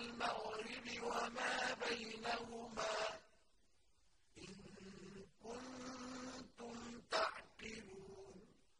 الْمَغْرِبِ